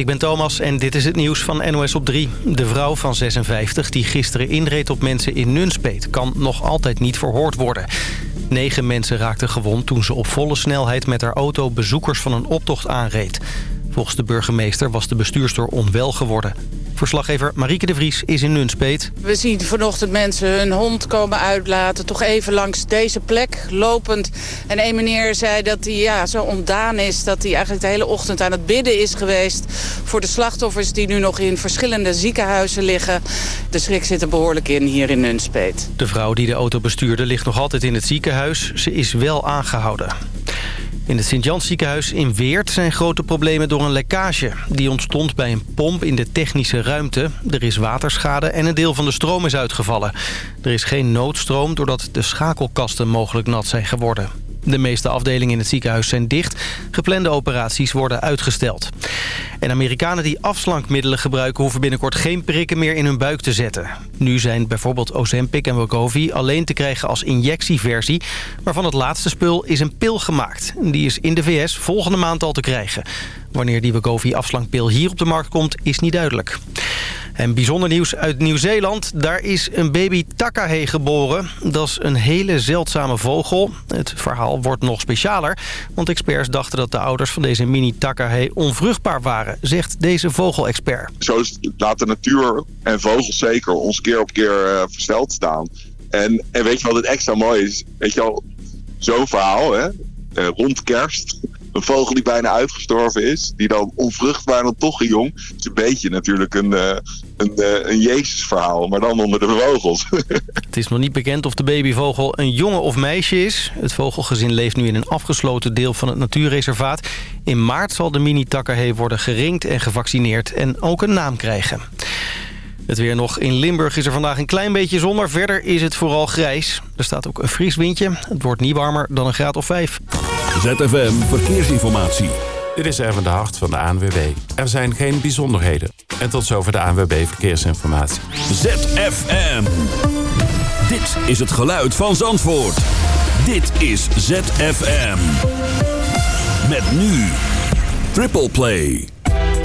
ik ben Thomas en dit is het nieuws van NOS op 3. De vrouw van 56 die gisteren inreed op mensen in Nunspeet... kan nog altijd niet verhoord worden. Negen mensen raakten gewond toen ze op volle snelheid met haar auto... bezoekers van een optocht aanreed. Volgens de burgemeester was de bestuurster onwel geworden. Verslaggever Marieke de Vries is in Nunspeet. We zien vanochtend mensen hun hond komen uitlaten. Toch even langs deze plek, lopend. En een meneer zei dat hij ja, zo ontdaan is... dat hij eigenlijk de hele ochtend aan het bidden is geweest... voor de slachtoffers die nu nog in verschillende ziekenhuizen liggen. De schrik zit er behoorlijk in hier in Nunspeet. De vrouw die de auto bestuurde ligt nog altijd in het ziekenhuis. Ze is wel aangehouden. In het Sint-Jans ziekenhuis in Weert zijn grote problemen door een lekkage. Die ontstond bij een pomp in de technische ruimte. Er is waterschade en een deel van de stroom is uitgevallen. Er is geen noodstroom doordat de schakelkasten mogelijk nat zijn geworden. De meeste afdelingen in het ziekenhuis zijn dicht. Geplande operaties worden uitgesteld. En Amerikanen die afslankmiddelen gebruiken... hoeven binnenkort geen prikken meer in hun buik te zetten. Nu zijn bijvoorbeeld Ozempic en Wegovy alleen te krijgen als injectieversie. Maar van het laatste spul is een pil gemaakt. Die is in de VS volgende maand al te krijgen. Wanneer die Wegovy-afslankpil hier op de markt komt, is niet duidelijk. En bijzonder nieuws uit Nieuw-Zeeland. Daar is een baby takahe geboren. Dat is een hele zeldzame vogel. Het verhaal wordt nog specialer. Want experts dachten dat de ouders van deze mini takahe onvruchtbaar waren. Zegt deze vogelexpert. Zo laat de natuur en vogels zeker ons keer op keer uh, versteld staan. En, en weet je wat het extra mooi is? Weet je al, zo'n verhaal, hè? Uh, rond kerst een vogel die bijna uitgestorven is, die dan onvruchtbaar dan toch een jong. Het is een beetje natuurlijk een, uh, een, uh, een Jezus-verhaal, maar dan onder de vogels. Het is nog niet bekend of de babyvogel een jongen of meisje is. Het vogelgezin leeft nu in een afgesloten deel van het natuurreservaat. In maart zal de mini-takkerhee worden geringd en gevaccineerd en ook een naam krijgen. Het weer nog. In Limburg is er vandaag een klein beetje zon, maar verder is het vooral grijs. Er staat ook een fris windje. Het wordt niet warmer dan een graad of 5. ZFM Verkeersinformatie. Dit is Erwin de Hart van de ANWB. Er zijn geen bijzonderheden. En tot zover de ANWB Verkeersinformatie. ZFM. Dit is het geluid van Zandvoort. Dit is ZFM. Met nu Triple Play.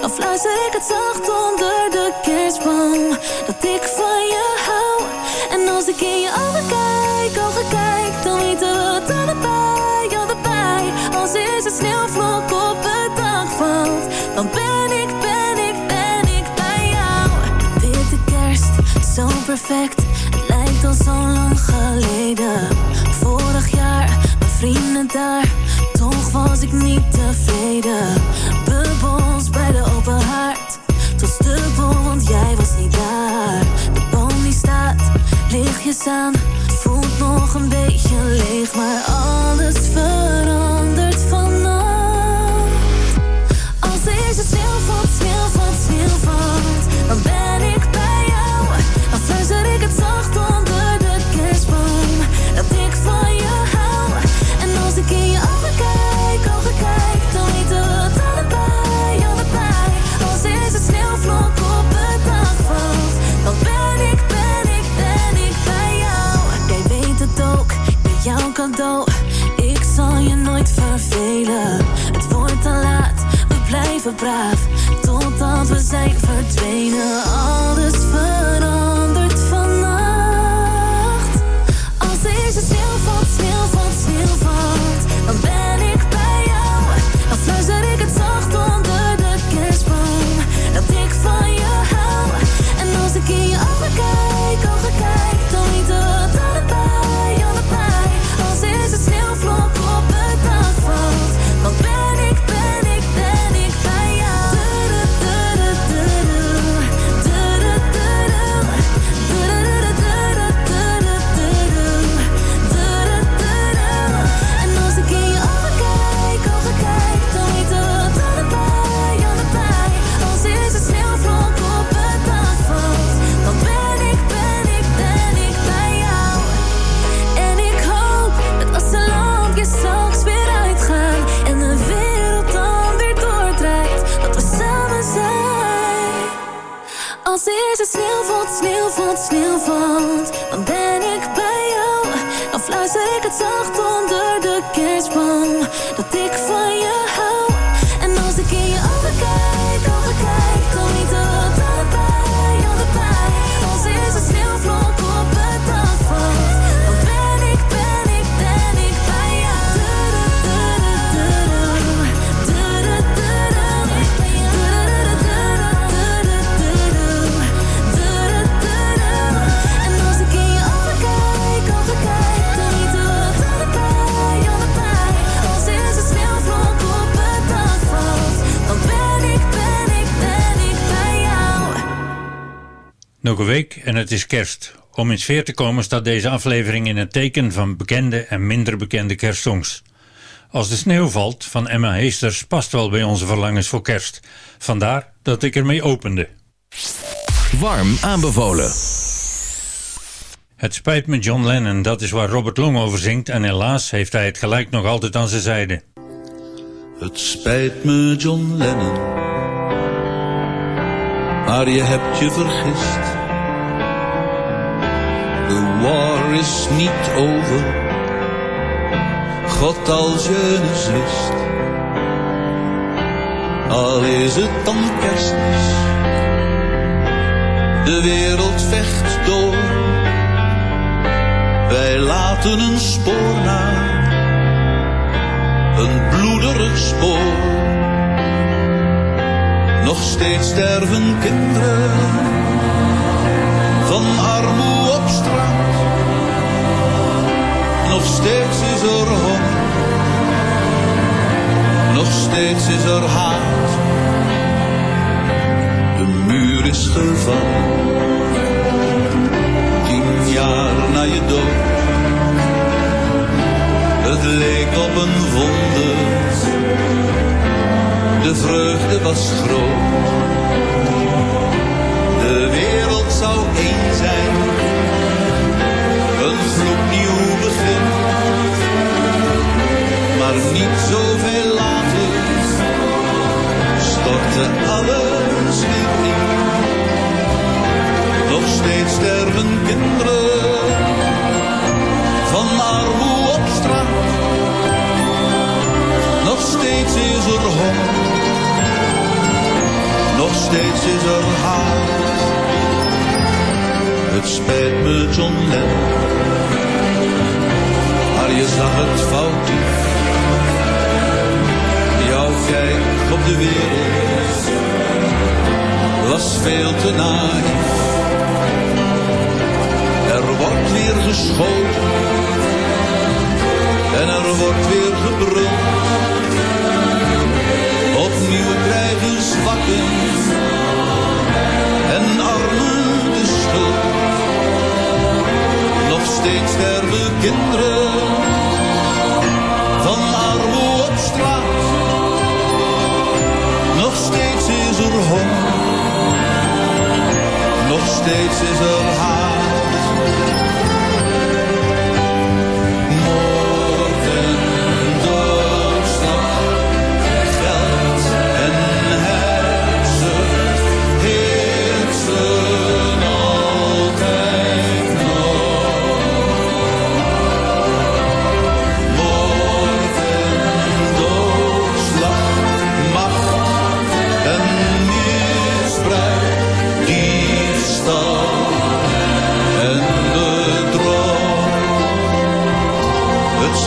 Dan fluister ik het zacht onder de kerstboom, dat ik van je hou. En als ik in je ogen kijk, ogen kijk, dan weten we het allebei, allebei. Als deze sneeuwvlok op het dak valt, dan ben ik, ben ik, ben ik bij jou. Witte kerst, zo perfect, het lijkt al zo lang geleden. Vorig jaar vrienden daar, toch was ik niet tevreden. Bij de open haard, tot dubbel, want jij was niet daar. De boom die staat, lichtjes aan, voelt nog een beetje leeg, maar alles verandert Nog een week en het is kerst. Om in sfeer te komen staat deze aflevering in het teken van bekende en minder bekende kerstsongs. Als de sneeuw valt van Emma Heesters past wel bij onze verlangens voor kerst. Vandaar dat ik ermee opende. Warm aanbevolen. Het spijt me John Lennon, dat is waar Robert Long over zingt en helaas heeft hij het gelijk nog altijd aan zijn zijde. Het spijt me, John Lennon, maar je hebt je vergist. De war is niet over, God als je eens wist. Al is het dan kerstmis, de wereld vecht door. Wij laten een spoor na een bloederig spoor. Nog steeds sterven kinderen van armoe op straat. Nog steeds is er honger, nog steeds is er haat. De muur is gevallen, tien jaar na je dood. Het leek op een wonder, de vreugde was groot.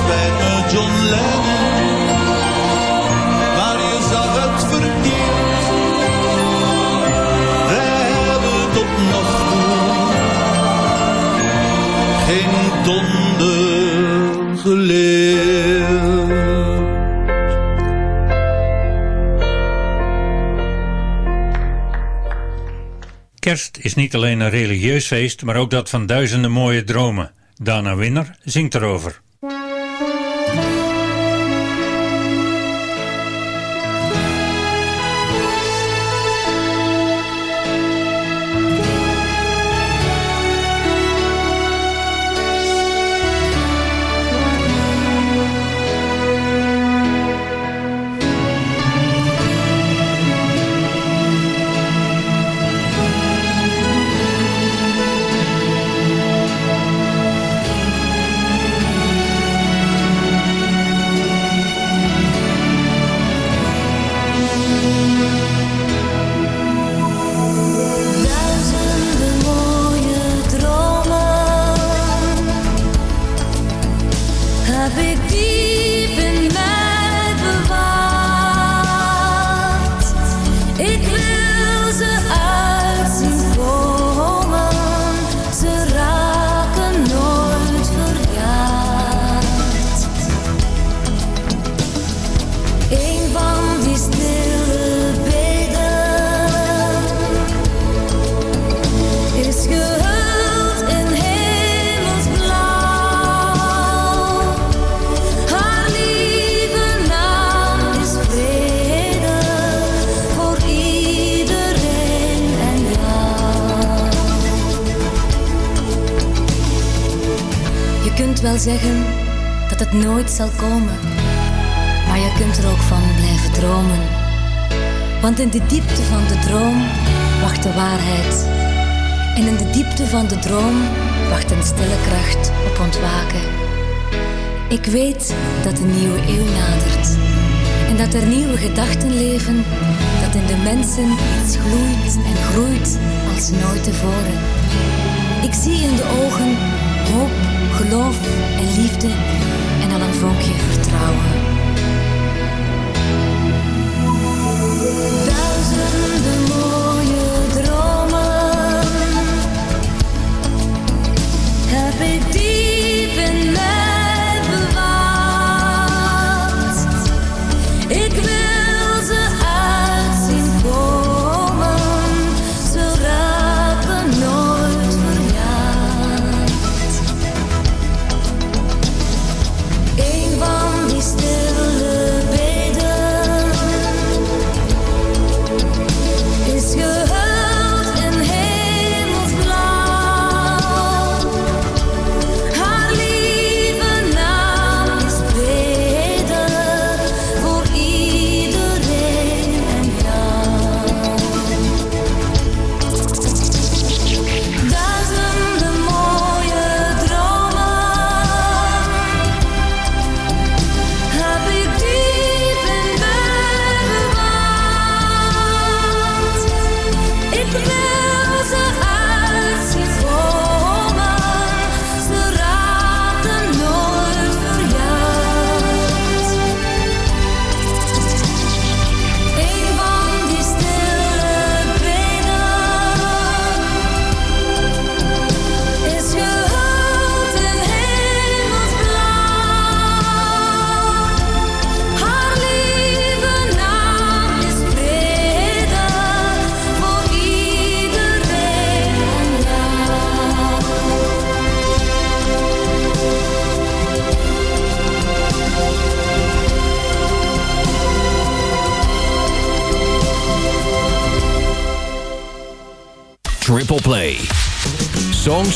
Spijt me, John Lennon, maar je zag het verkeerd. We hebben tot nog toe geen donder geleerd. Kerst is niet alleen een religieus feest, maar ook dat van duizenden mooie dromen. Dana Winner zingt erover. Kunt wel zeggen dat het nooit zal komen, maar je kunt er ook van blijven dromen. Want in de diepte van de droom wacht de waarheid. En in de diepte van de droom wacht een stille kracht op ontwaken. Ik weet dat een nieuwe eeuw nadert. En dat er nieuwe gedachten leven, dat in de mensen iets gloeit en groeit als nooit tevoren. Ik zie in de ogen hoop, geloof en liefde en al een vonkje vertrouwen. Duizenden mooie dromen heb ik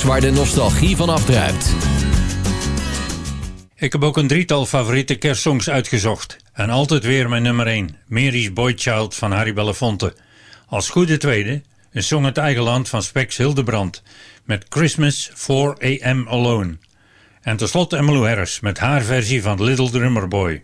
waar de nostalgie van afdruipt. Ik heb ook een drietal favoriete kerstsongs uitgezocht. En altijd weer mijn nummer 1, Mary's Boy Child van Harry Belafonte. Als goede tweede, een song uit eigen land van Spex Hildebrand met Christmas 4 AM Alone. En tenslotte Emmylou Harris met haar versie van Little Drummer Boy.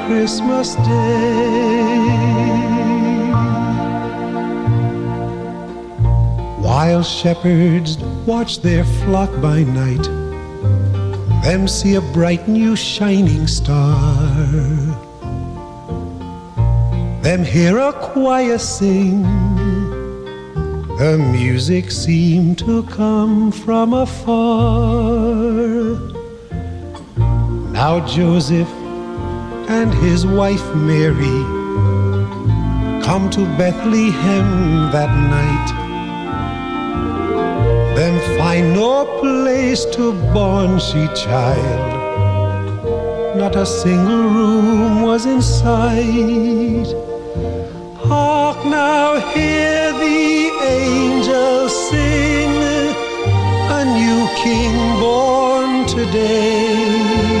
Christmas Day. While shepherds watch their flock by night, them see a bright new shining star. Them hear a choir sing, the music seemed to come from afar. Now Joseph and his wife Mary come to Bethlehem that night. Then find no place to born she child. Not a single room was in sight. Hark now, hear the angels sing, a new king born today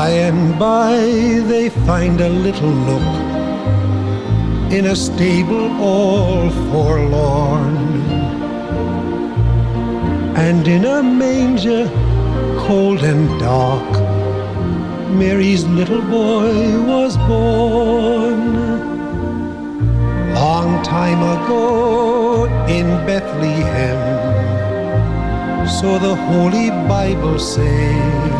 By and by they find a little nook in a stable all forlorn. And in a manger cold and dark, Mary's little boy was born. Long time ago in Bethlehem, so the Holy Bible says.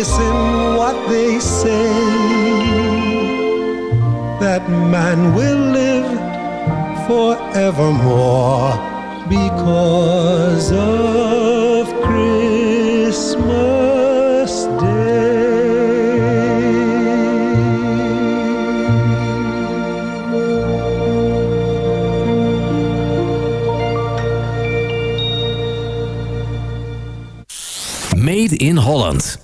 Listen what they say. That man will live forevermore because of Christmas Day. Made in Holland.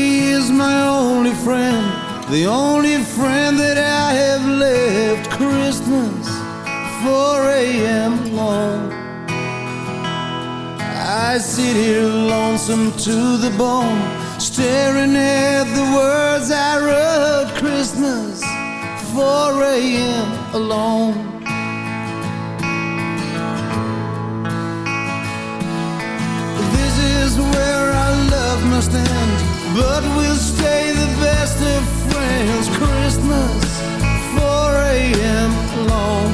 Is my only friend, the only friend that I have left. Christmas, 4 a.m. alone. I sit here lonesome to the bone, staring at the words I wrote. Christmas, 4 a.m. alone. This is where our love must end, but we'll stay the best of friends. Christmas, 4 a.m. alone.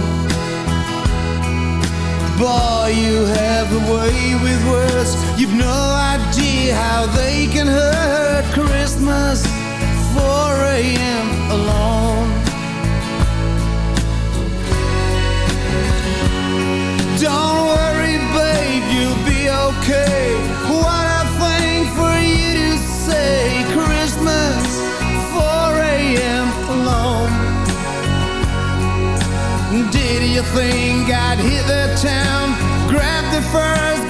Boy, you have a way with words. You've no idea how they can hurt. Christmas, 4 a.m. alone. Don't worry, babe, you'll be okay. thing got hit the town, grabbed the first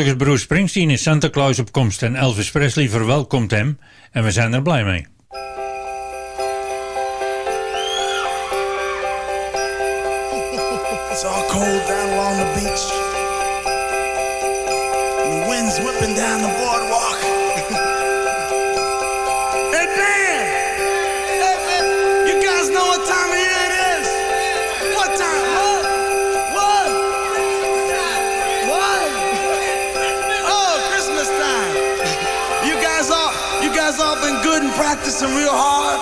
Volgens Bruce Springsteen is Santa Claus op komst en Elvis Presley verwelkomt hem en we zijn er blij mee. It's all cold down along the beach. The wind's whipping down the boardwalk. And practicing real hard?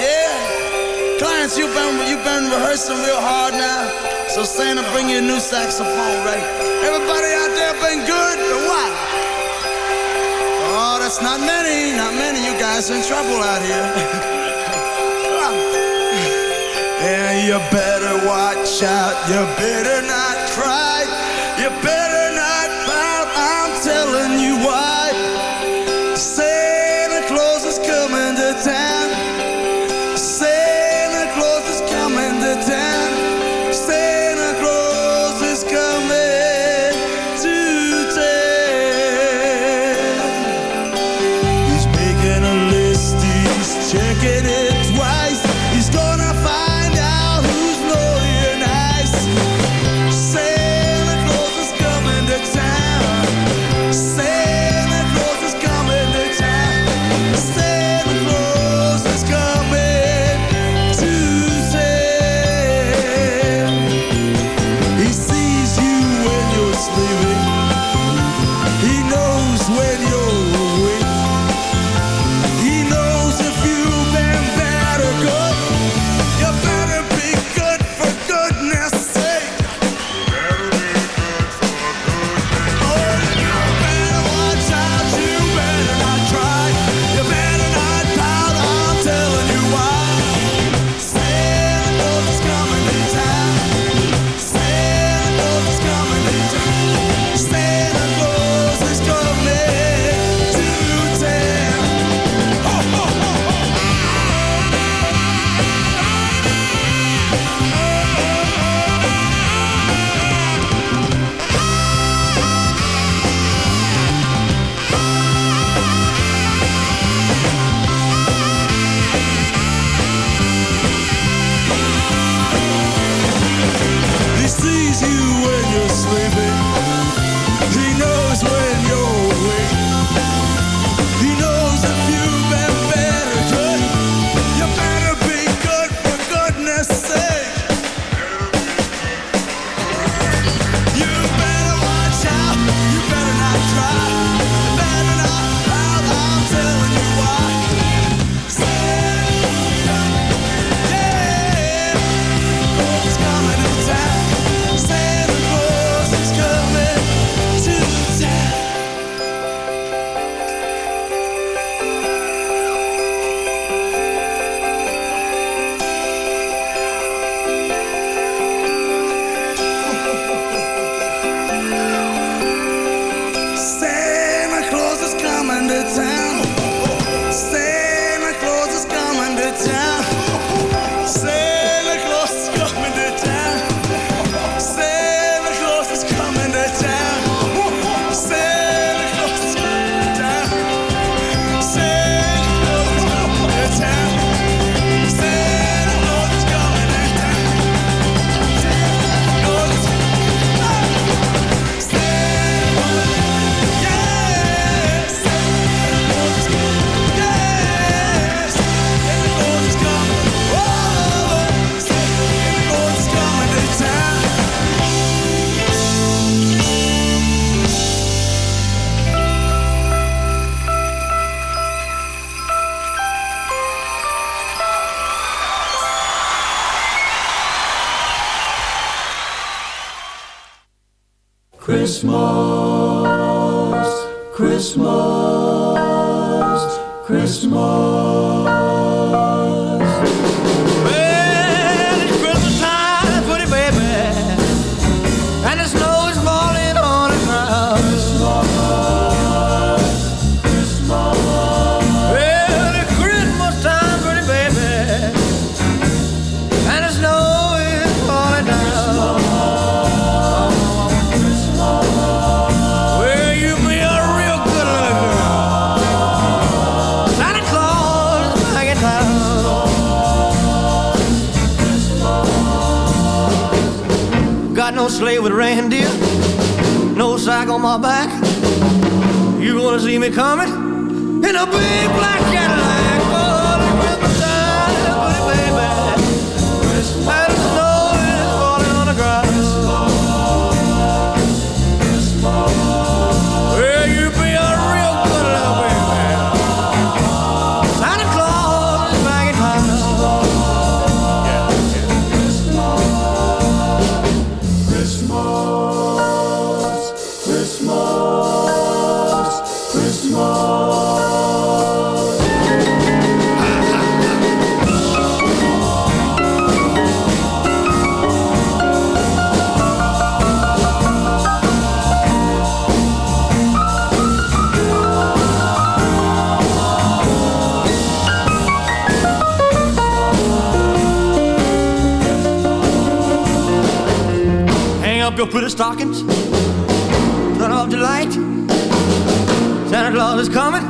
Yeah. Clients, you've been you've been rehearsing real hard now. So Santa, bring you a new saxophone, right? Everybody out there been good but what? Oh, that's not many, not many. You guys in trouble out here. yeah, you better watch out. You better not your pretty stockings. Turn off the light. Santa Claus is coming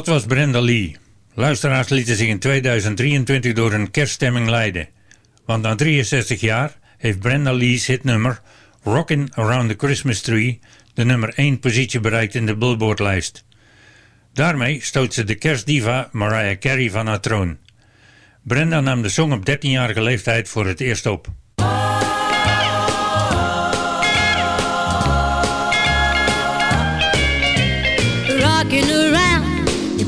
Dat was Brenda Lee. Luisteraars lieten zich in 2023 door een kerststemming leiden. Want na 63 jaar heeft Brenda Lee's hitnummer Rockin' Around the Christmas Tree de nummer 1 positie bereikt in de Billboard-lijst. Daarmee stoot ze de kerstdiva Mariah Carey van haar troon. Brenda nam de song op 13-jarige leeftijd voor het eerst op. The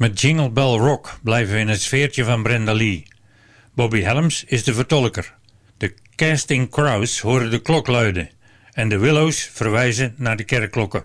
Met Jingle Bell Rock blijven we in het sfeertje van Brenda Lee. Bobby Helms is de vertolker. De Casting Crows horen de klok luiden. En de Willows verwijzen naar de kerkklokken.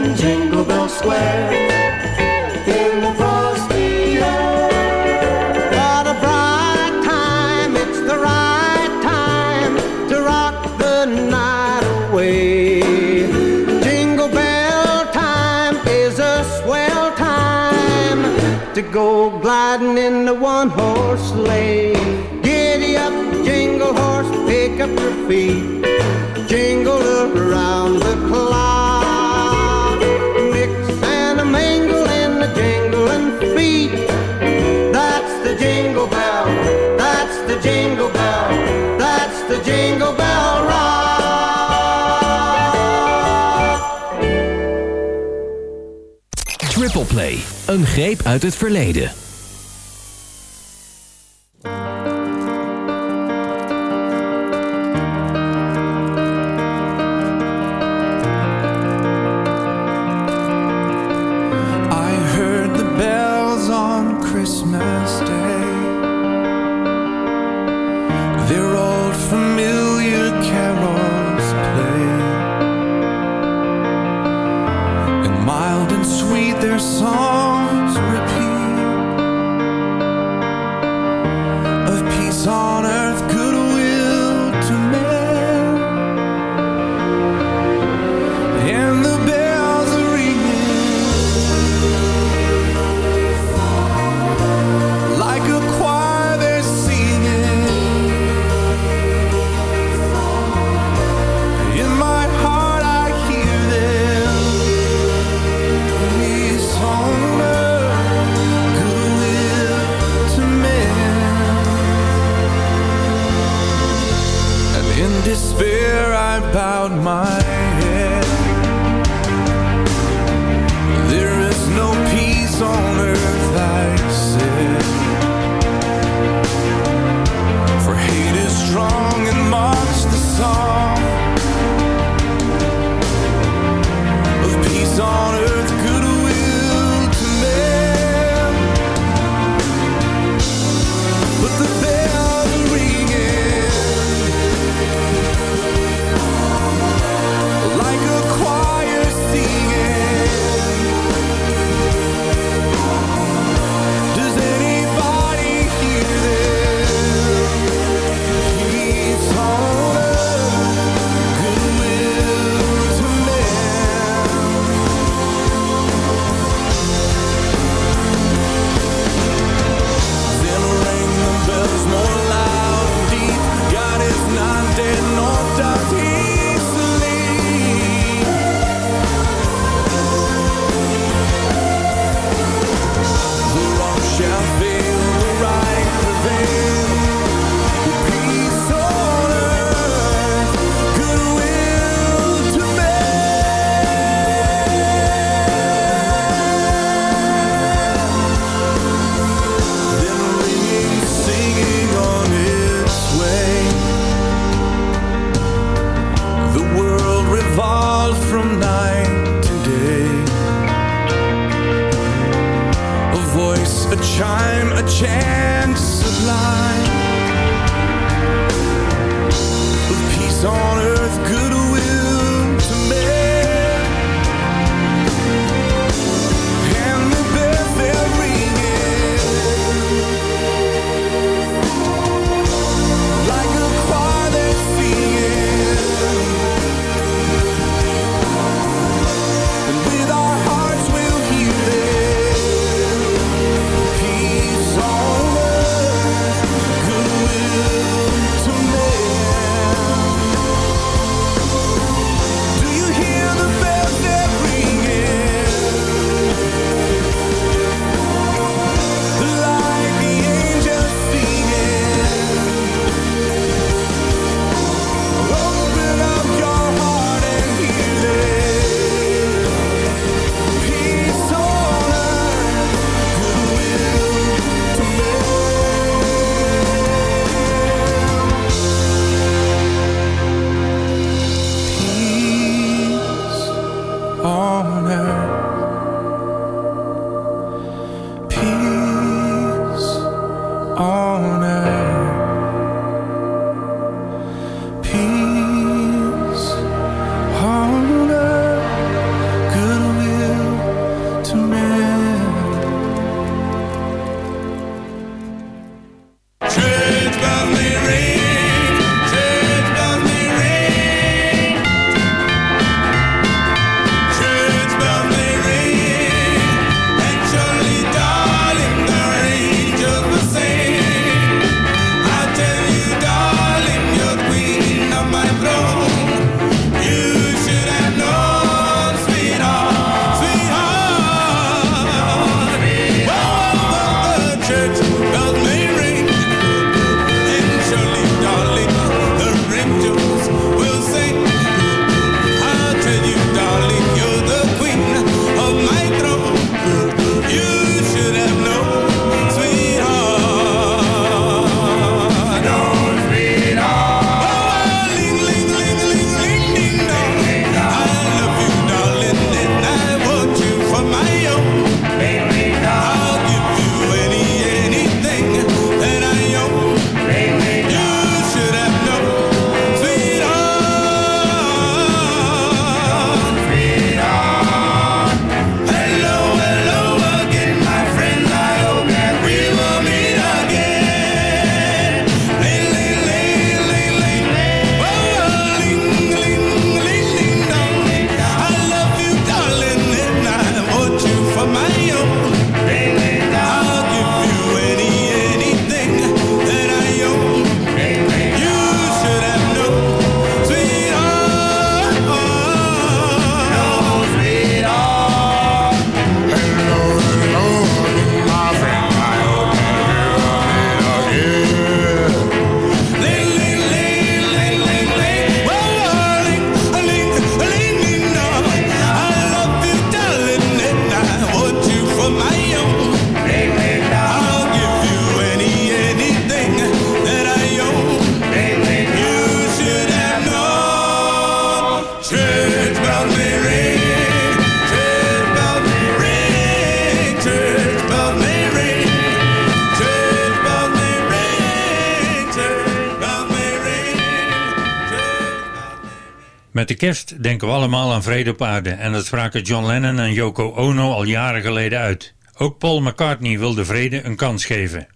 go gliding in the one horse sleigh. Giddy up, jingle horse, pick up your feet. Jingle around the feet. That's the jingle bell. That's the jingle bell. That's the jingle bell rock. Triple Play, een greep uit het verleden. kerst denken we allemaal aan vrede op aarde en dat spraken John Lennon en Yoko Ono al jaren geleden uit. Ook Paul McCartney wilde vrede een kans geven.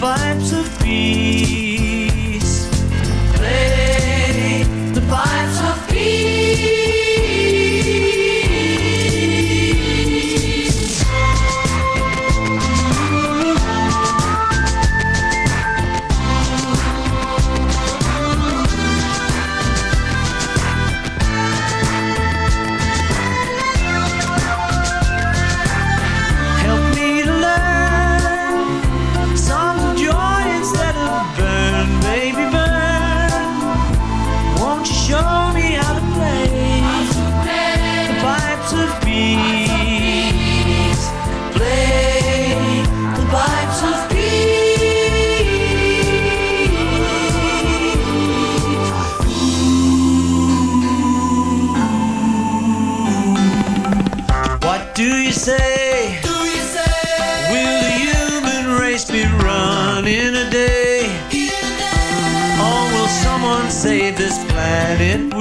vibes of peace.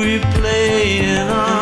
replaying on.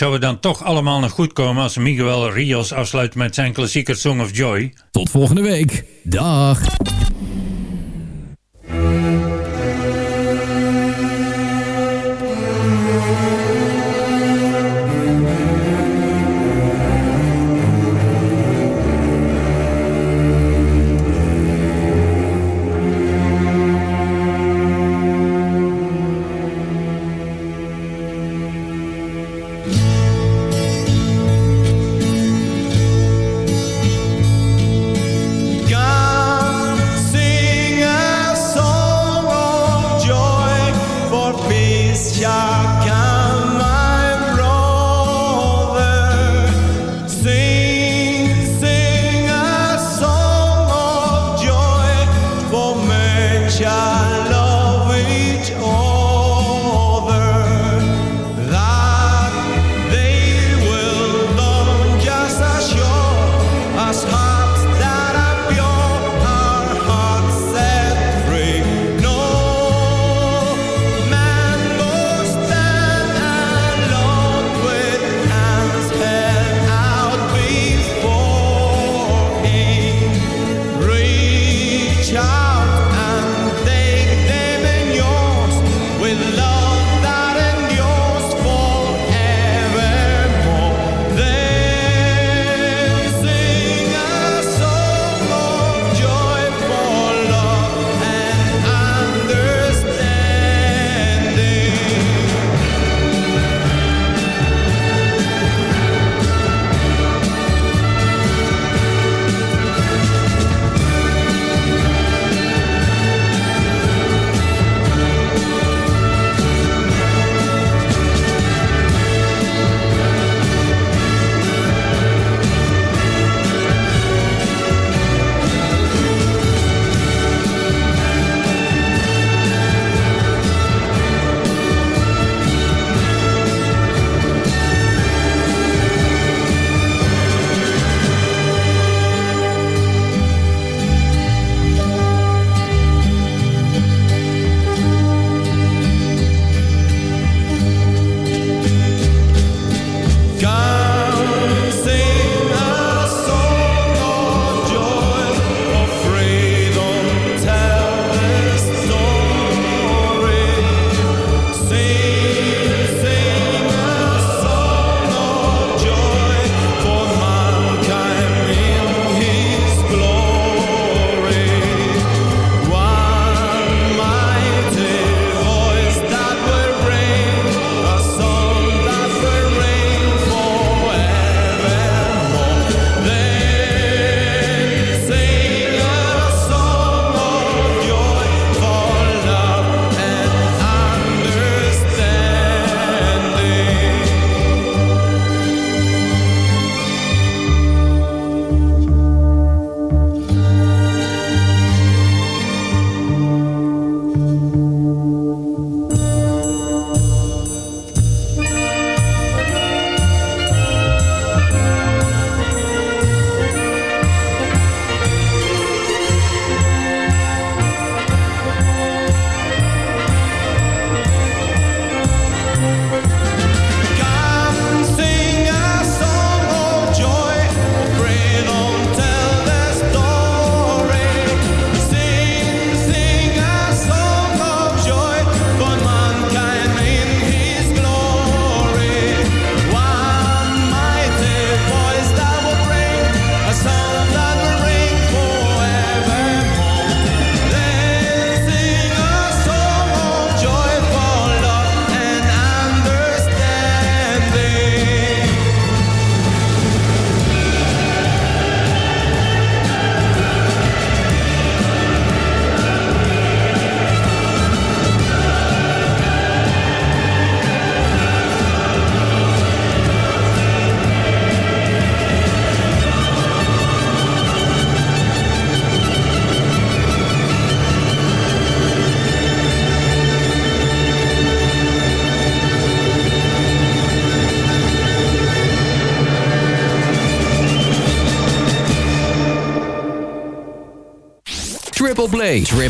Zou we dan toch allemaal nog goed komen als Miguel Rios afsluit met zijn klassieker Song of Joy? Tot volgende week. Dag.